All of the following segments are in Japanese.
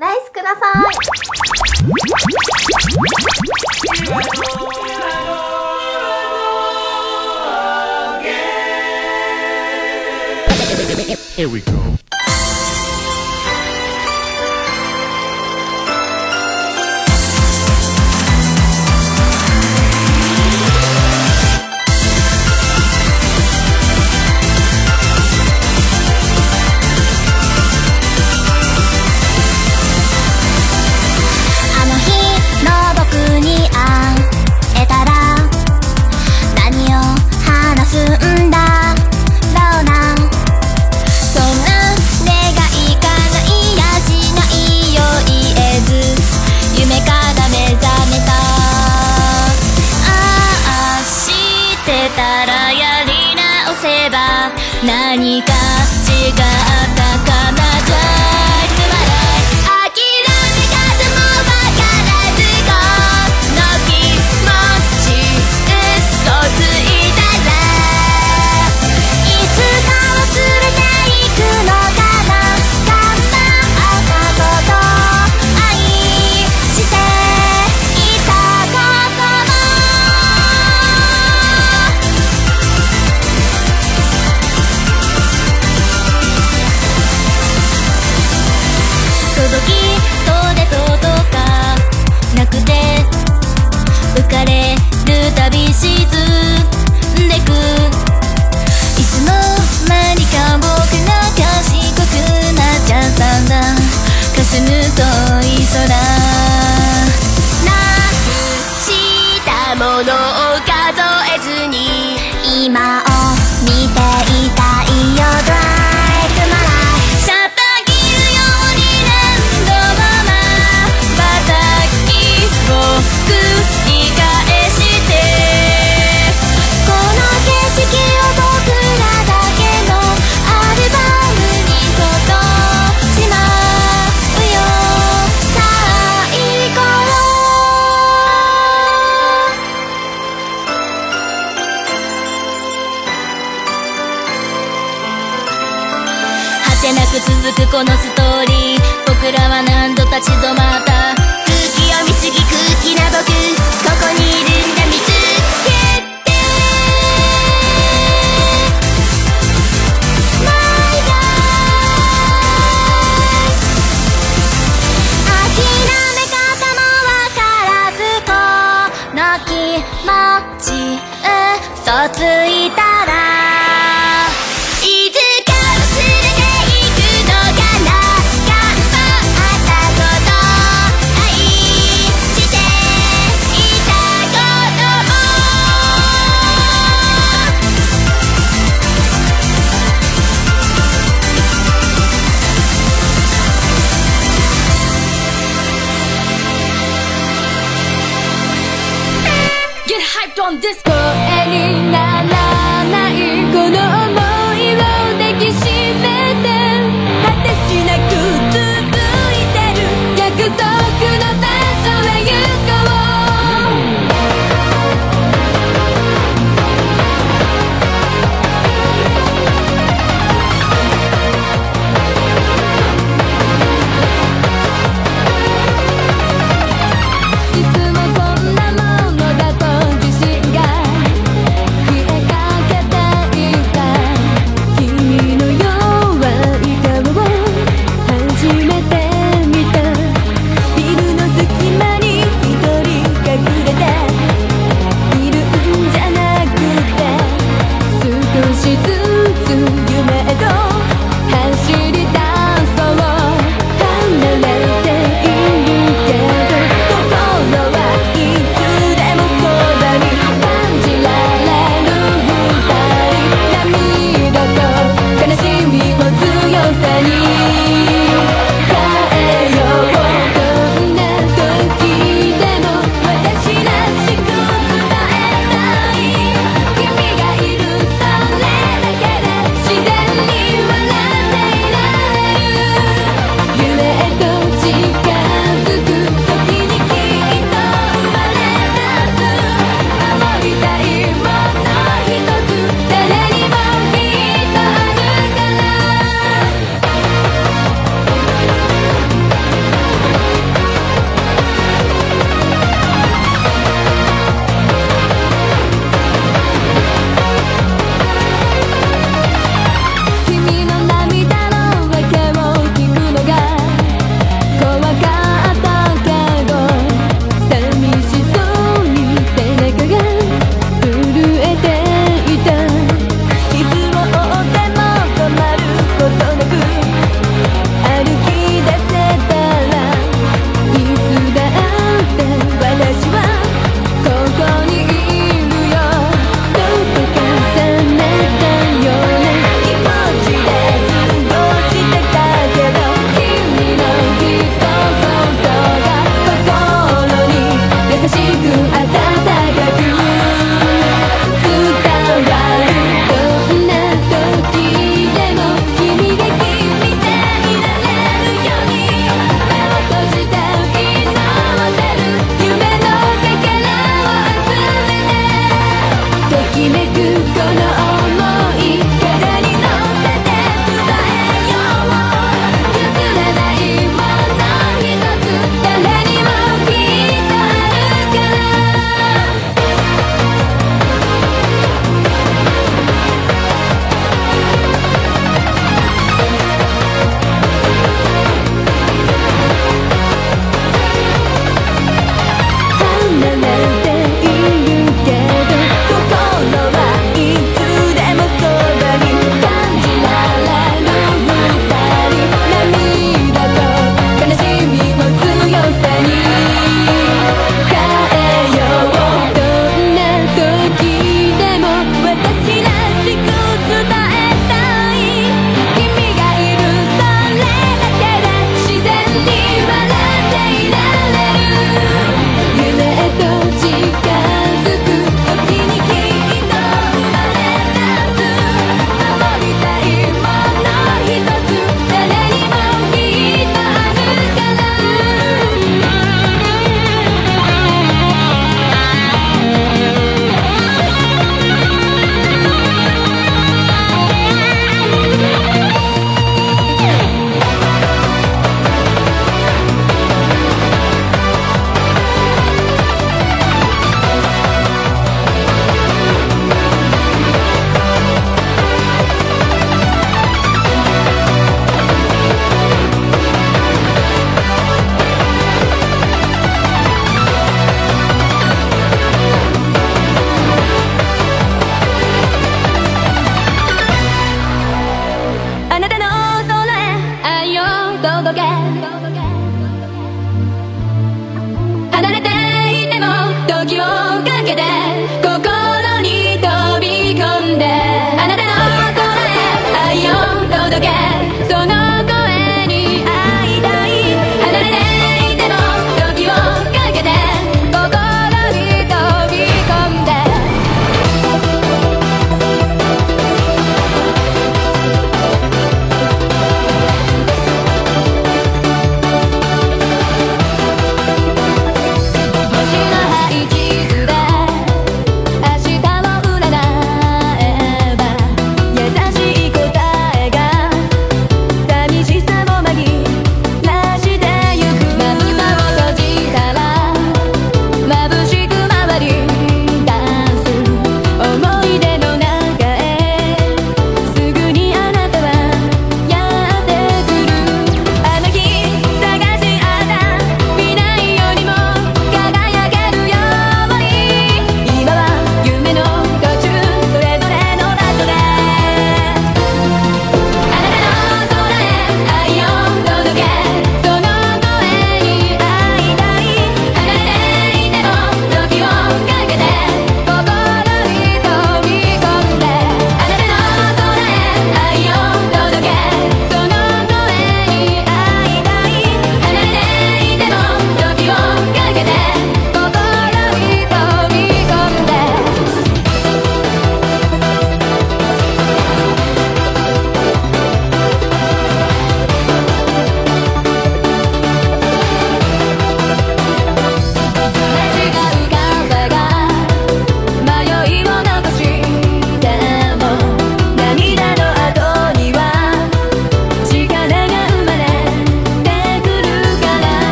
ライスください Here we go. この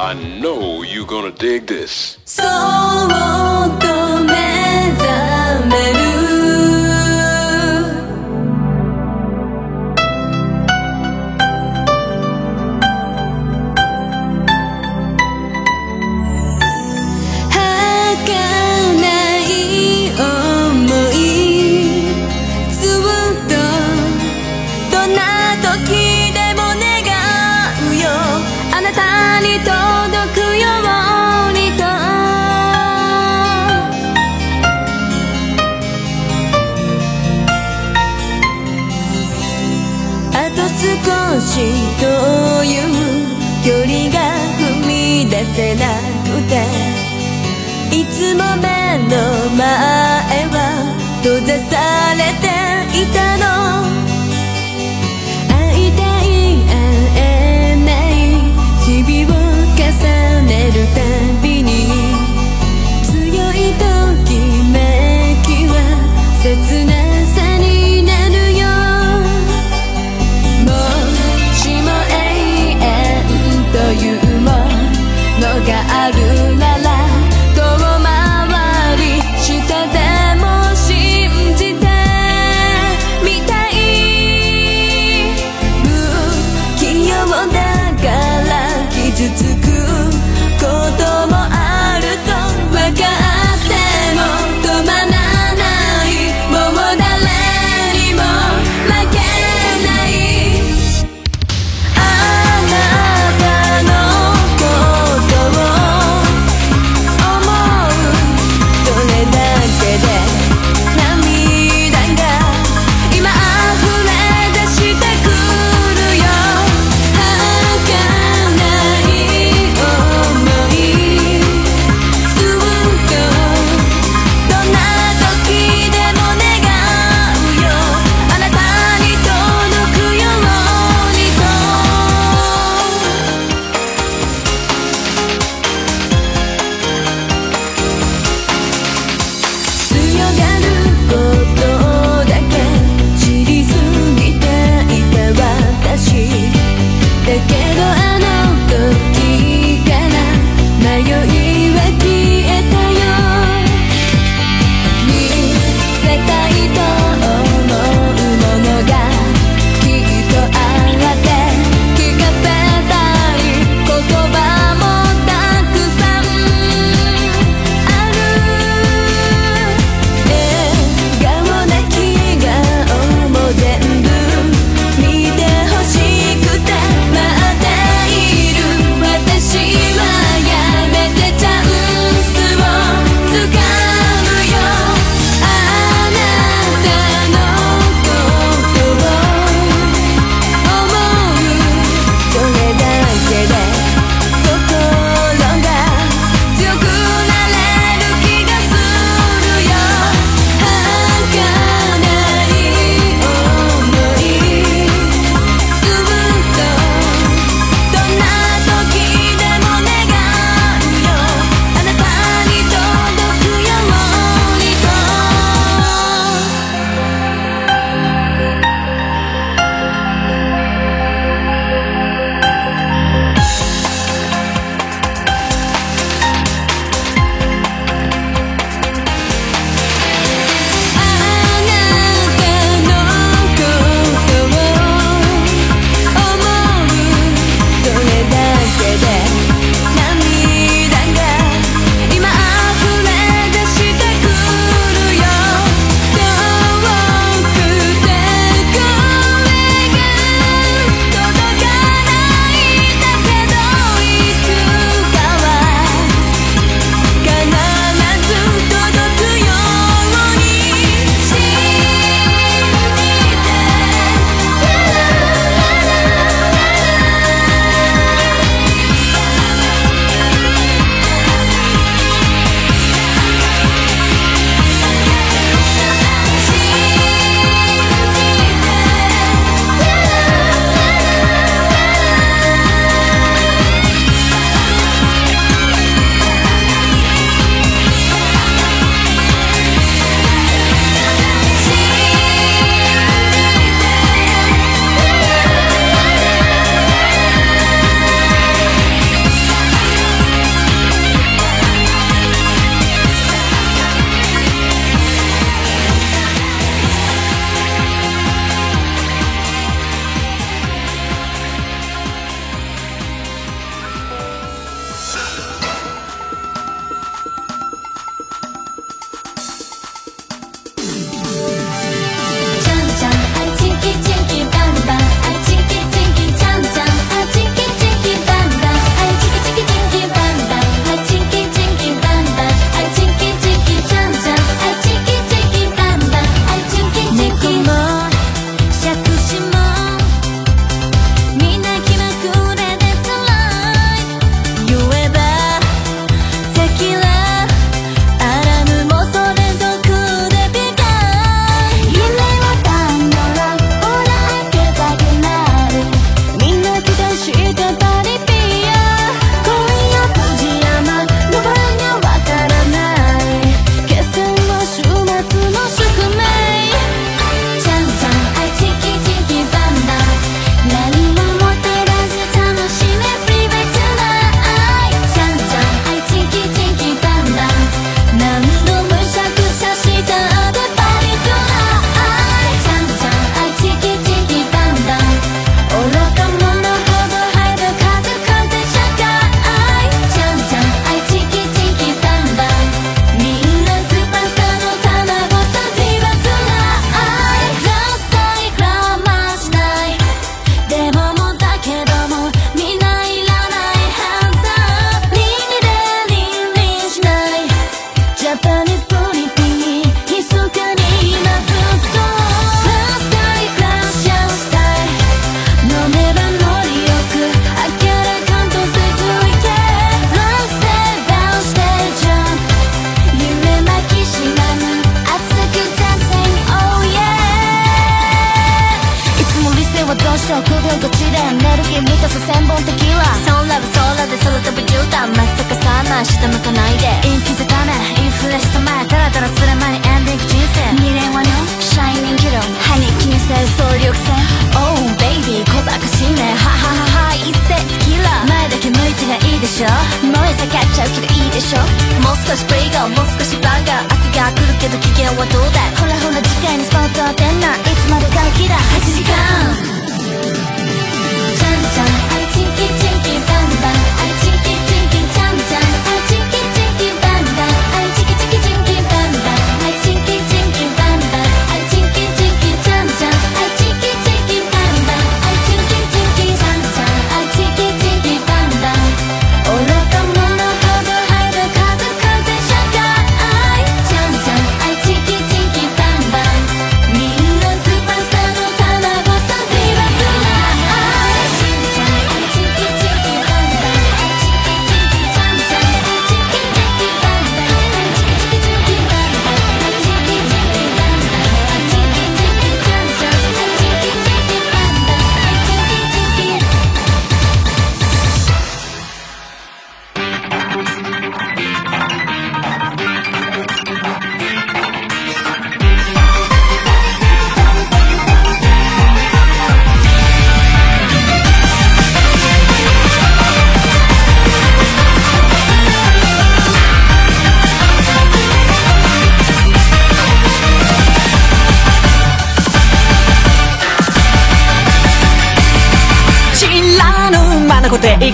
I know you're gonna dig this. I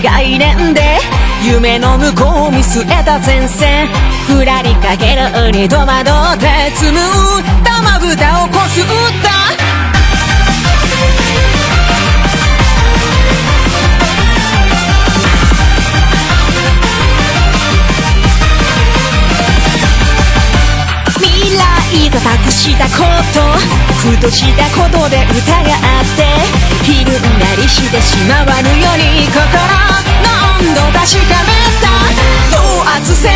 概念で。夢の向こう見据えた前線。ふらりかけるに戸惑って積む玉蓋をこすった。未来と託したこと。ふとしたことで疑ってひるんだりしてしまわぬように心の温度確かめた。等圧線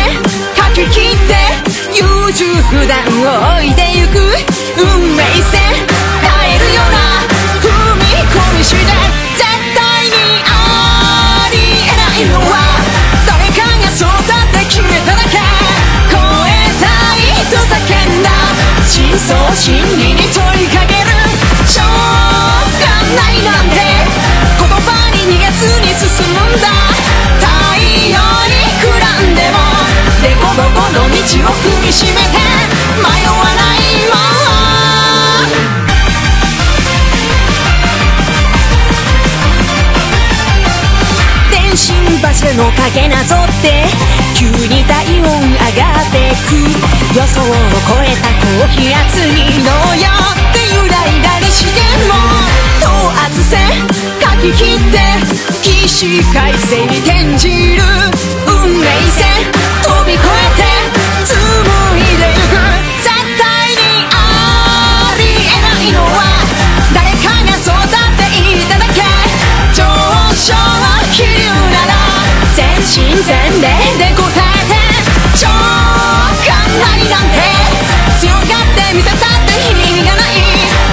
かき切って優柔不断を置いてゆく運命線。真相心理に問いかけるしょうがないなんて言葉に逃げずに進むんだ太陽にくらんでも凸凹の道を踏みしめて迷わないまま電信柱の影なぞって急に体温上がってく。予想を超えた高気圧にどうやって揺らいだりしても等圧線かき切って起死回生に転じる運命線。飛び越えて全身全霊で答えて超簡単になんて強がって見せたって意味がない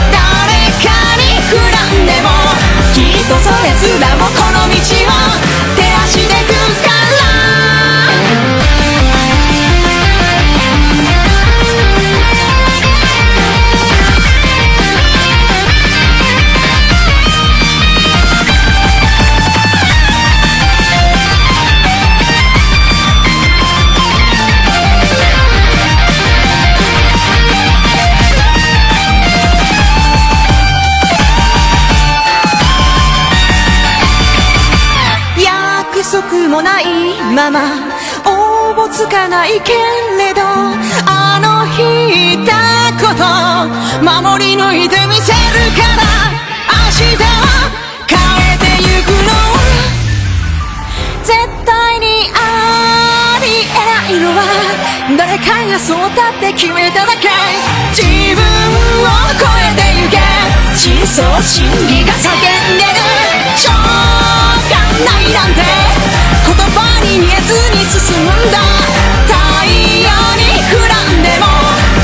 誰かにくらんでもきっとそれす。らもこの道をまま応募つかないけれどあの日言ったこと守り抜いてみせるから明日は変えてゆくの。絶対にありえないのは誰かがそうだって決めただけ。自分を超えてゆけ。真相心理が叫んでる。ないなんて言葉に見えずに進んだ。太陽に膨らんでも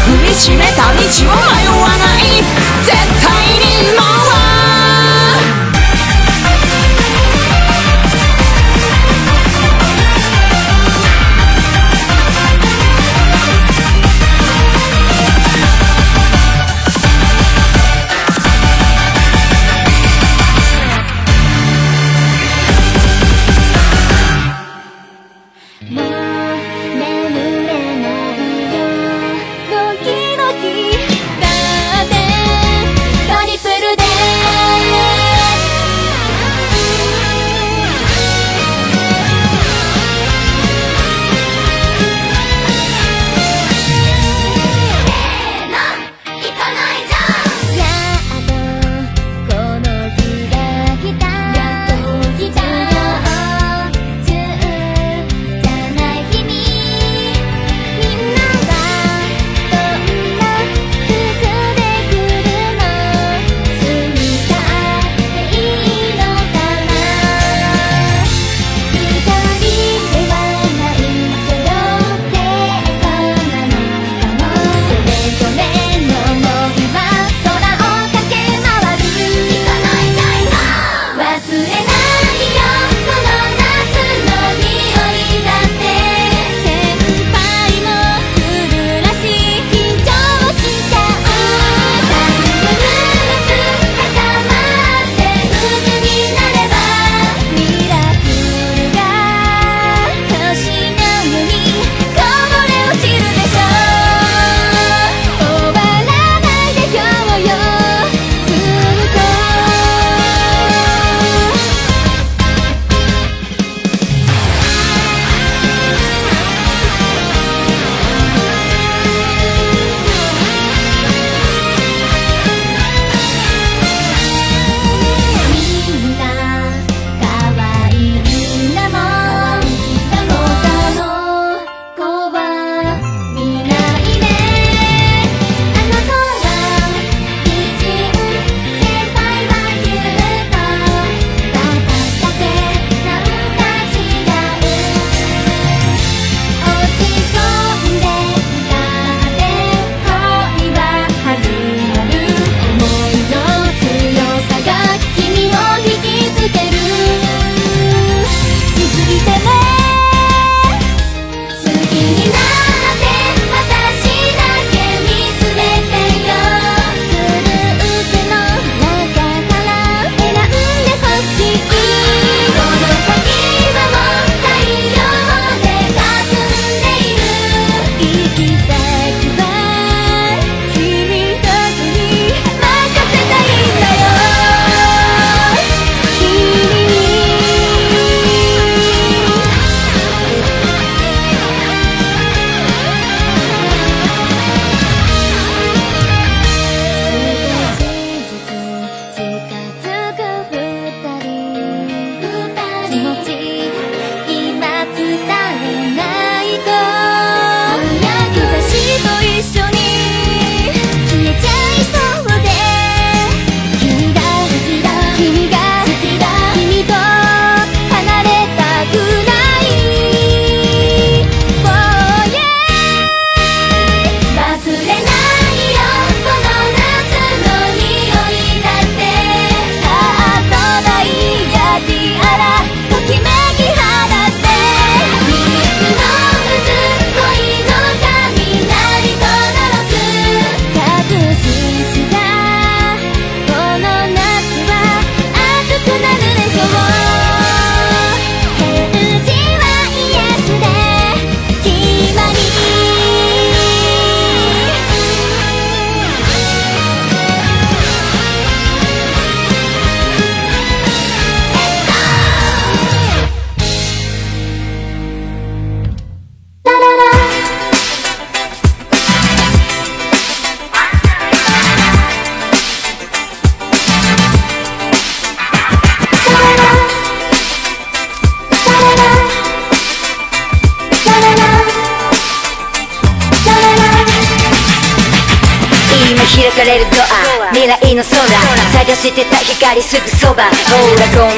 踏みしめた道を迷わない。絶対にもう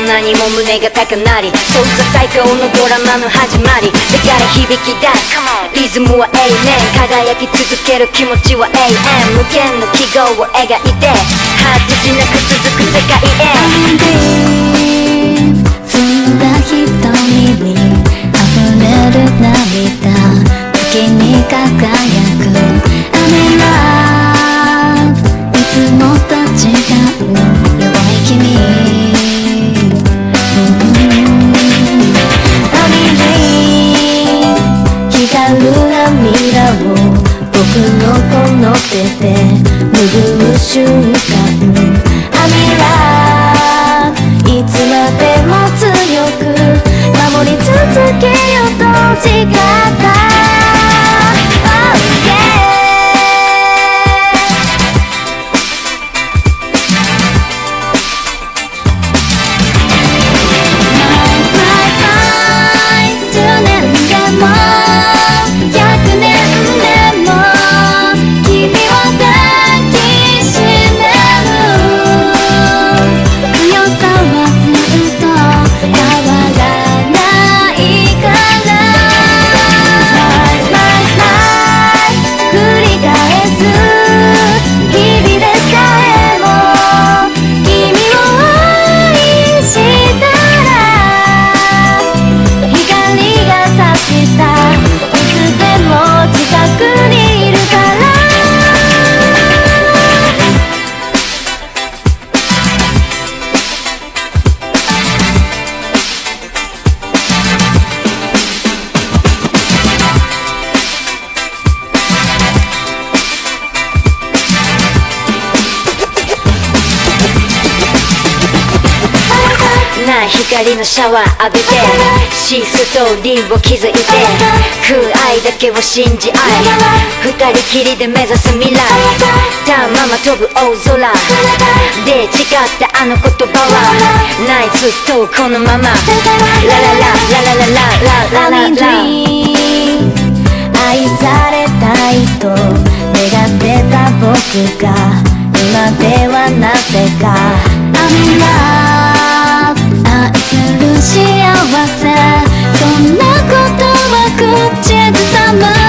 らこんなにも胸が高鳴り。操作最強のドラマの始まり。だから響き出す。リズムは永遠。輝き続ける気持ちは永遠。無限の記号を描いて。果てしなく続く世界へ。澄んだ瞳に溢れる涙。月に輝くリーを築いて空愛だけを信じ合い二人きりで目指す未来。たまま飛ぶ大空。で誓ったあの言葉はないずっとこのまま。ラララララララララララ愛されたいと願ってた僕が今ではなぜか。I'm in love my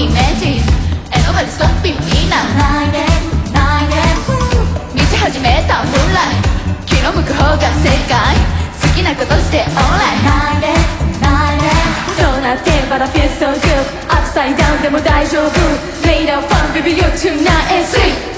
be matches And nobody's gonna be winner Night and night and 満ち始めた本来気の向く方が正解好きなことして alright Night and night and どうなってん but I feel so good Upside down でも大丈夫 Made a fun baby you tonight and sweet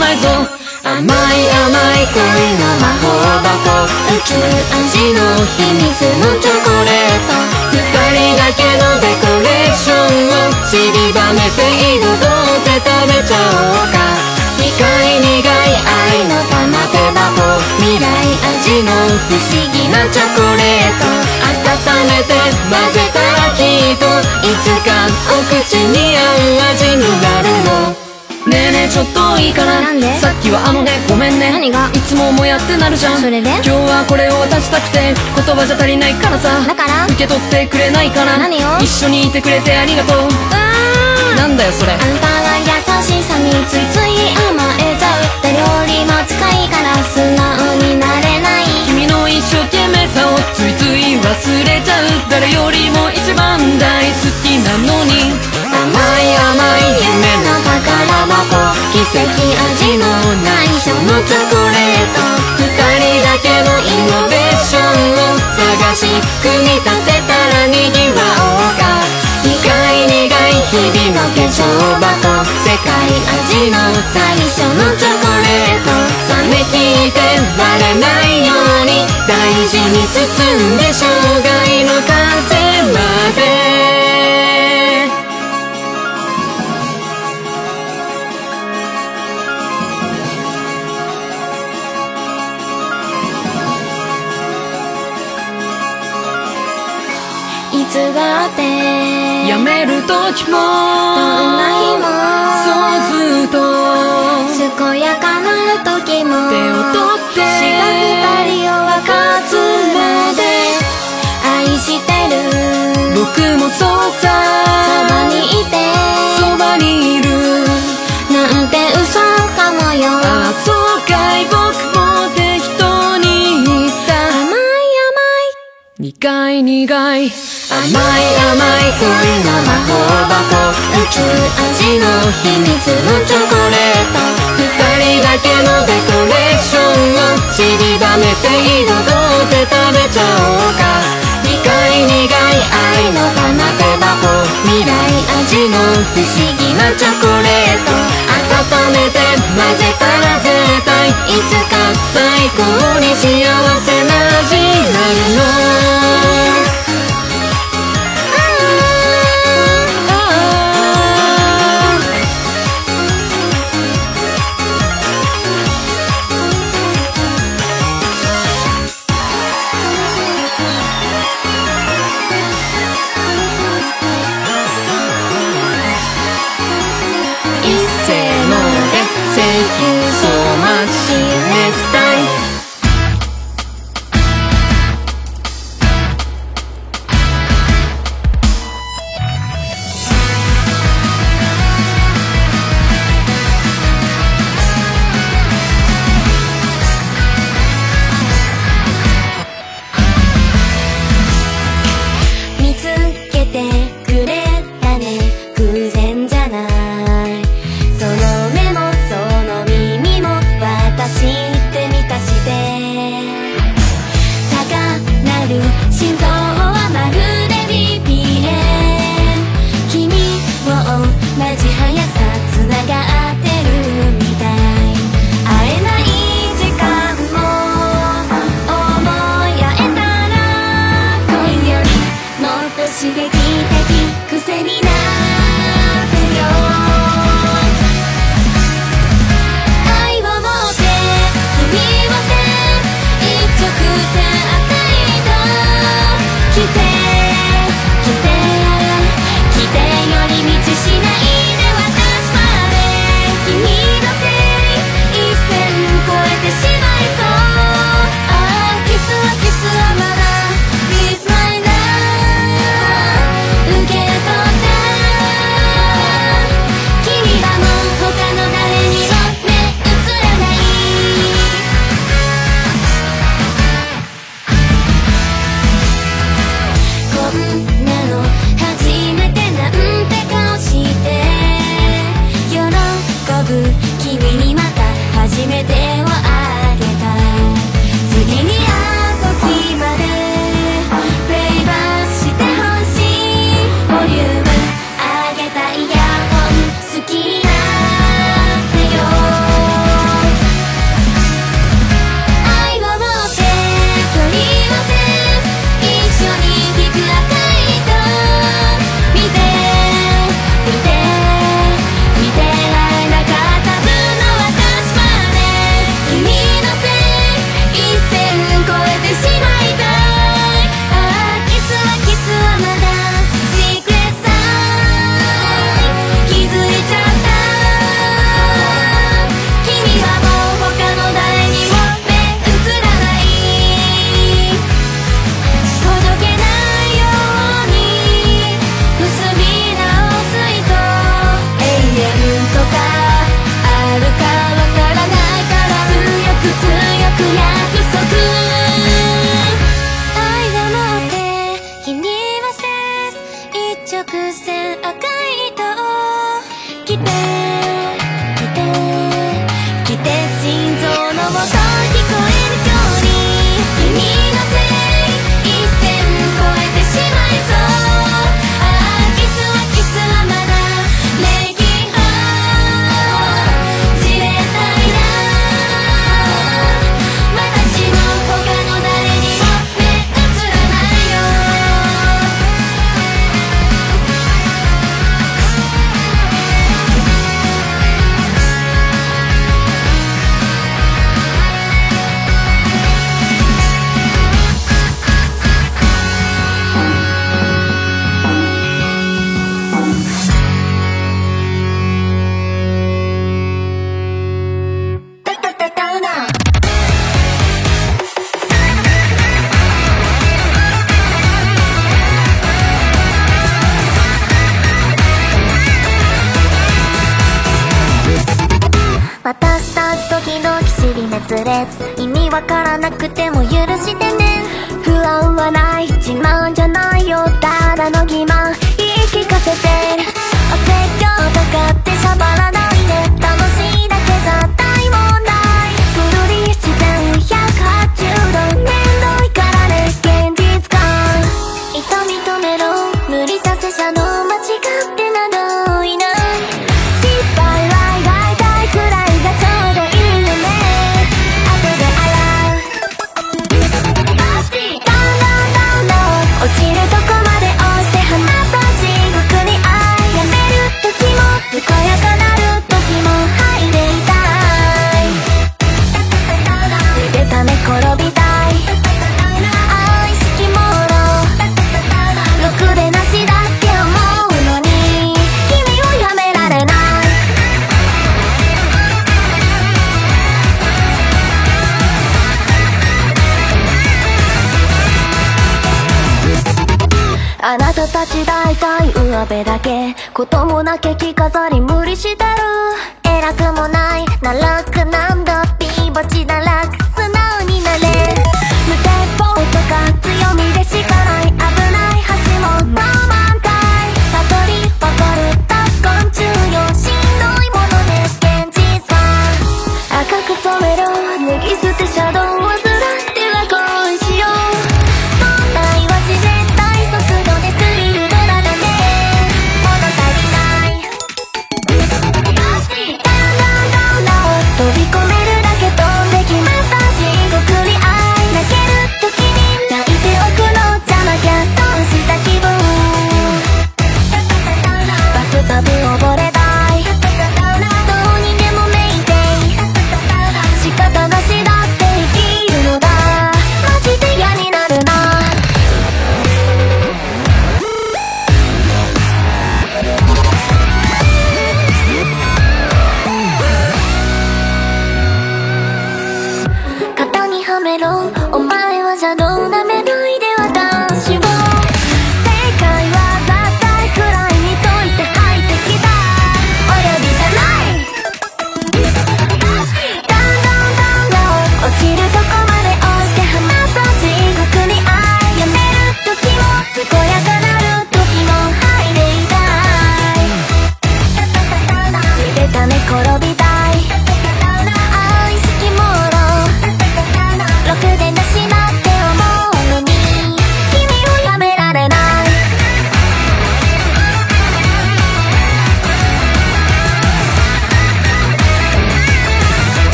my door. し組み立てたらにぎわおうか苦い苦い日々の化粧箱世界味の最初のチョコレート冷めきいてバれないように大事に包んでしょ時もどんな日もそうずっと健やかな時も手を取って違が二人を分かつまで愛してる。僕もそうさそばにいて。そばにいる。なんて嘘かもよああそうかい。僕も適当に言った。甘い甘い。苦い苦い甘い甘い恋の魔法箱宇宙味の秘密のチョコレート二人だけのデコレーションをちりばめて彩って食べちゃおうか。苦い苦い愛の玉手箱未来味の不思議なチョコレート。温めて混ぜたら絶対いつか最高に幸せな味になるの。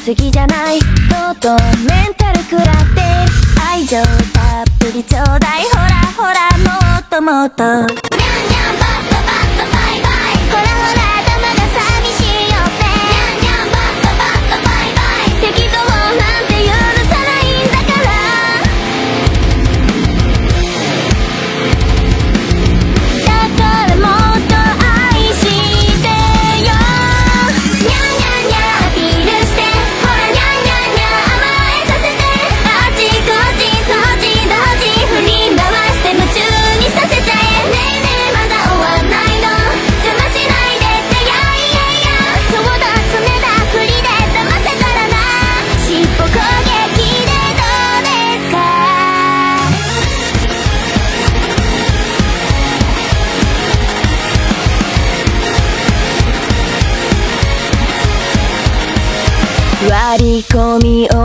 すぎじゃない。相当メンタル食らって愛情たっぷりちょうだい。ほらほらもっともっと。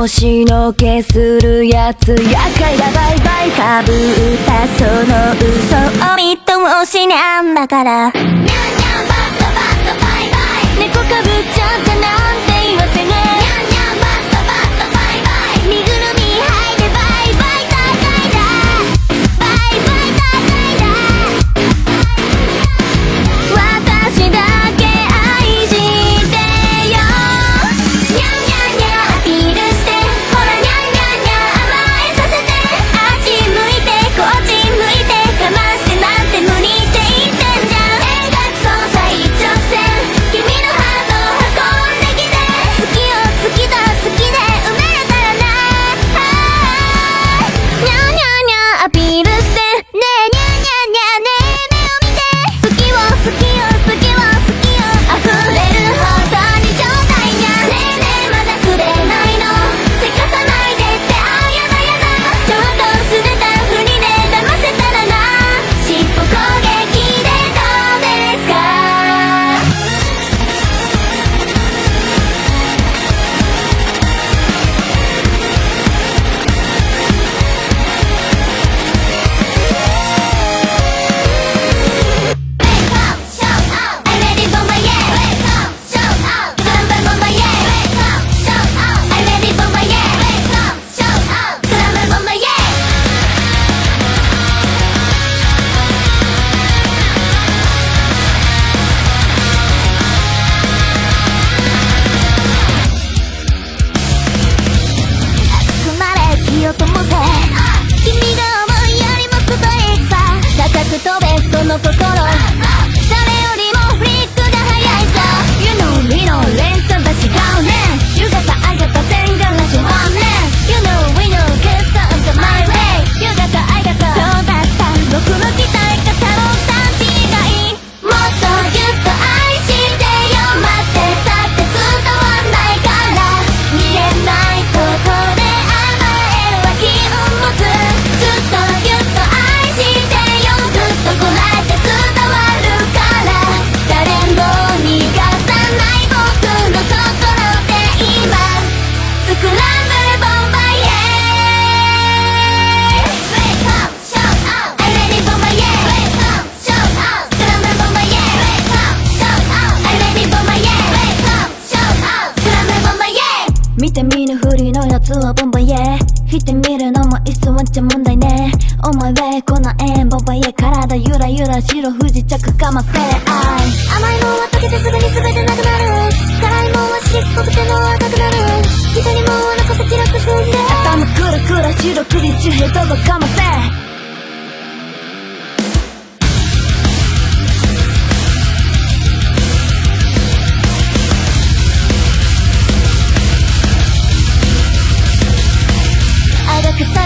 のけするやつ厄介だバイバイかぶったその嘘を見通しなんだから。ニャンニャンバットバットバイバイ。猫かぶっちゃったなんて言わせねえ。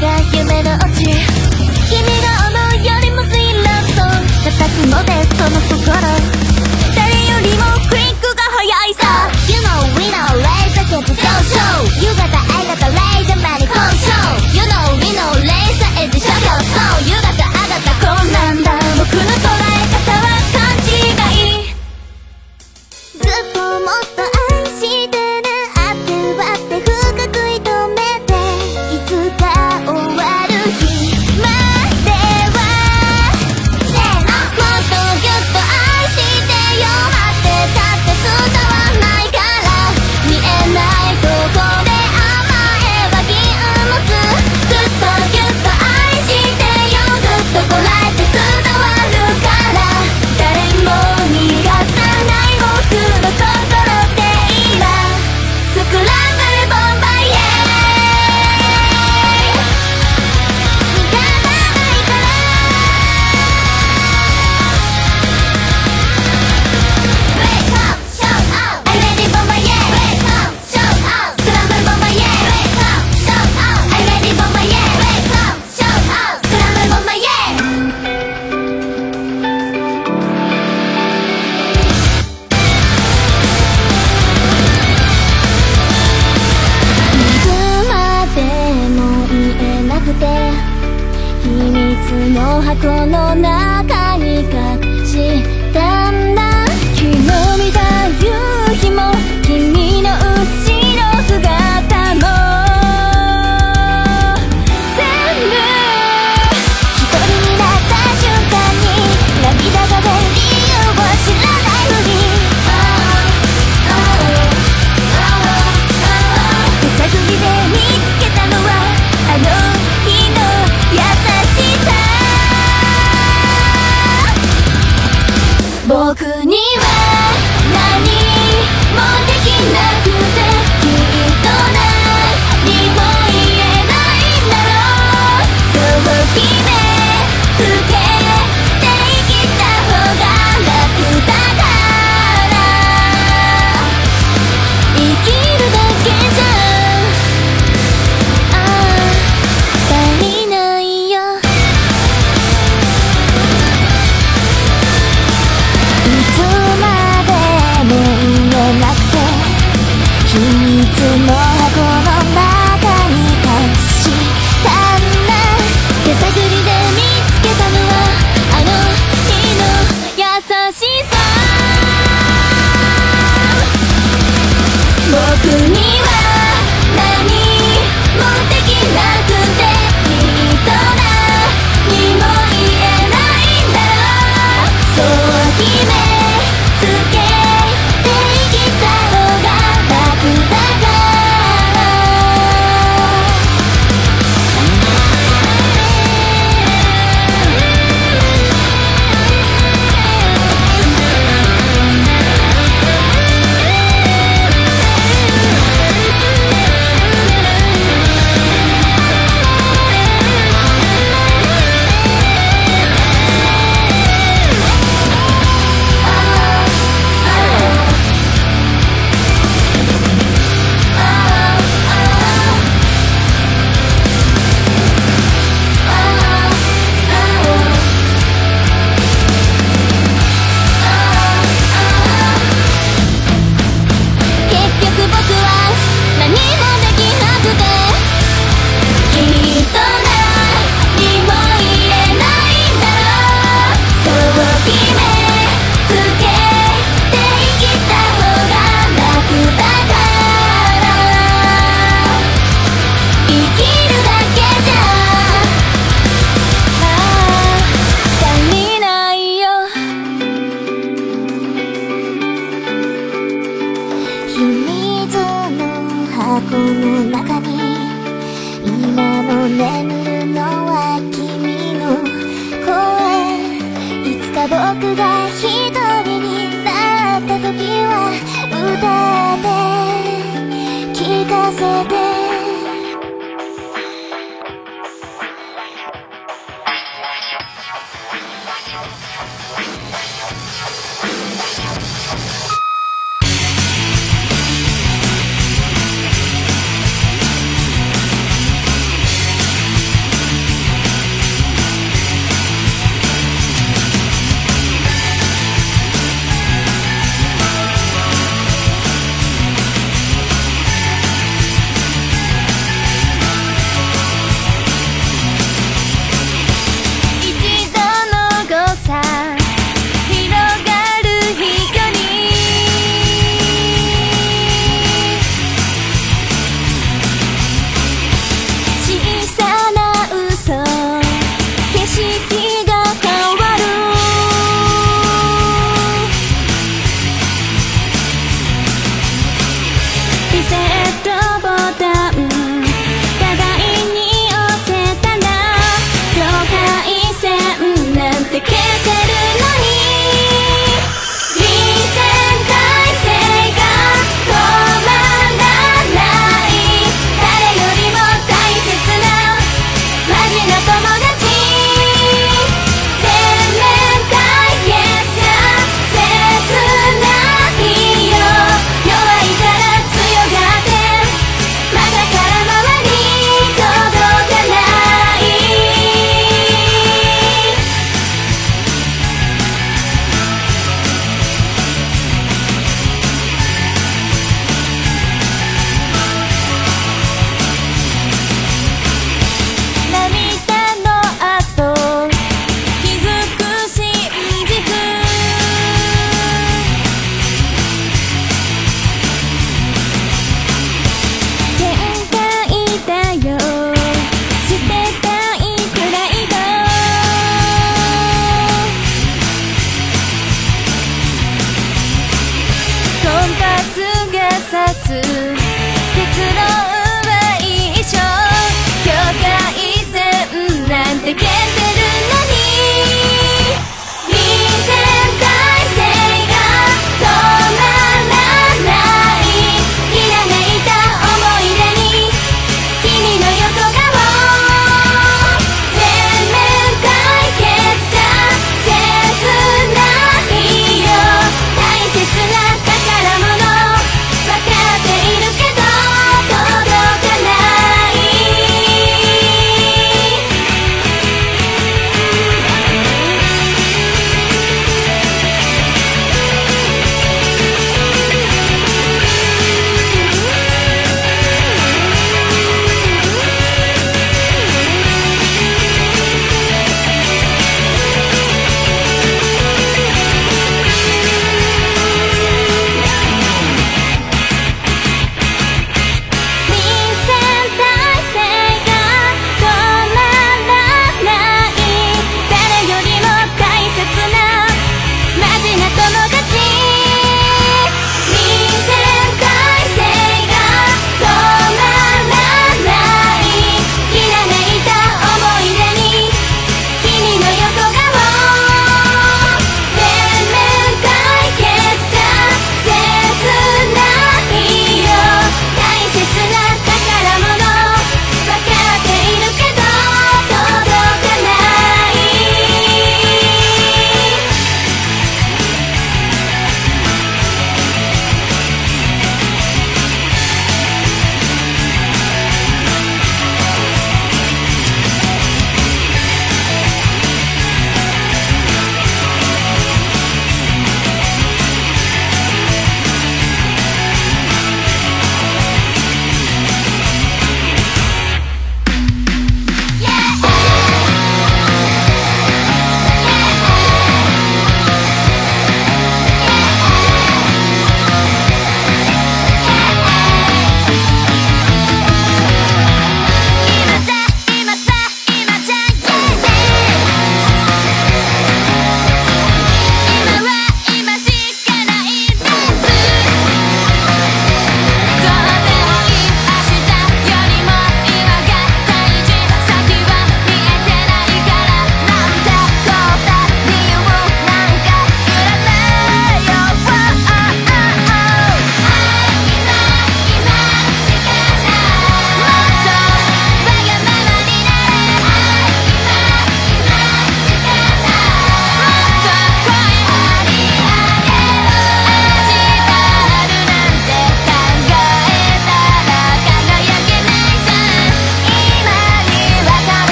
が夢のオチ君が思うよりも強いランソ叩くのでその心。誰よりもクイックが速いさ。You know we know レイザーキャプ上昇夕方相方レイ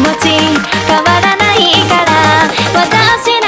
持ち変わらないから私